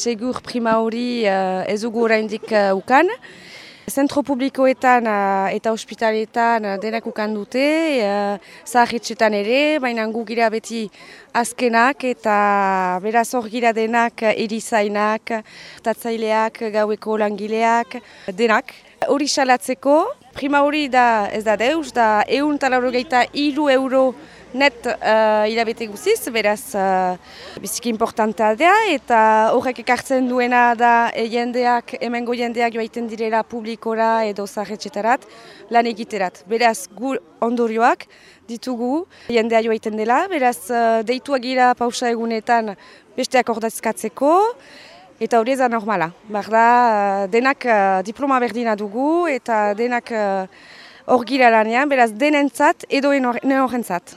segur prima hori uh, ez dugu oraindik uh, ukan. Zentro publikoetan uh, eta ospitaletan uh, denak ukan dute, uh, zaharretxetan ere, baina gu gira beti azkenak eta beraz hor gira denak erizainak, tatzaileak, gaueko langileak, denak. Hori salatzeko, prima hori da ez da deus, da eun talarrogeita iru euro net uh, hilabete guziz, beraz uh, biziki importantea da, eta horrek ekartzen duena da e, jendeak, hemengo jendeak joaiten direla publikora edo zahetxetarat lan egiterat. Beraz, gu ondorioak ditugu jendea joaiten dela, beraz uh, deituak gira pausa egunetan besteak ordezkatzeko, Eta hori ez da normala. Barda, denak uh, diploma berdina dugu eta denak hor uh, gira lanean, beraz denentzat edo enorentzat.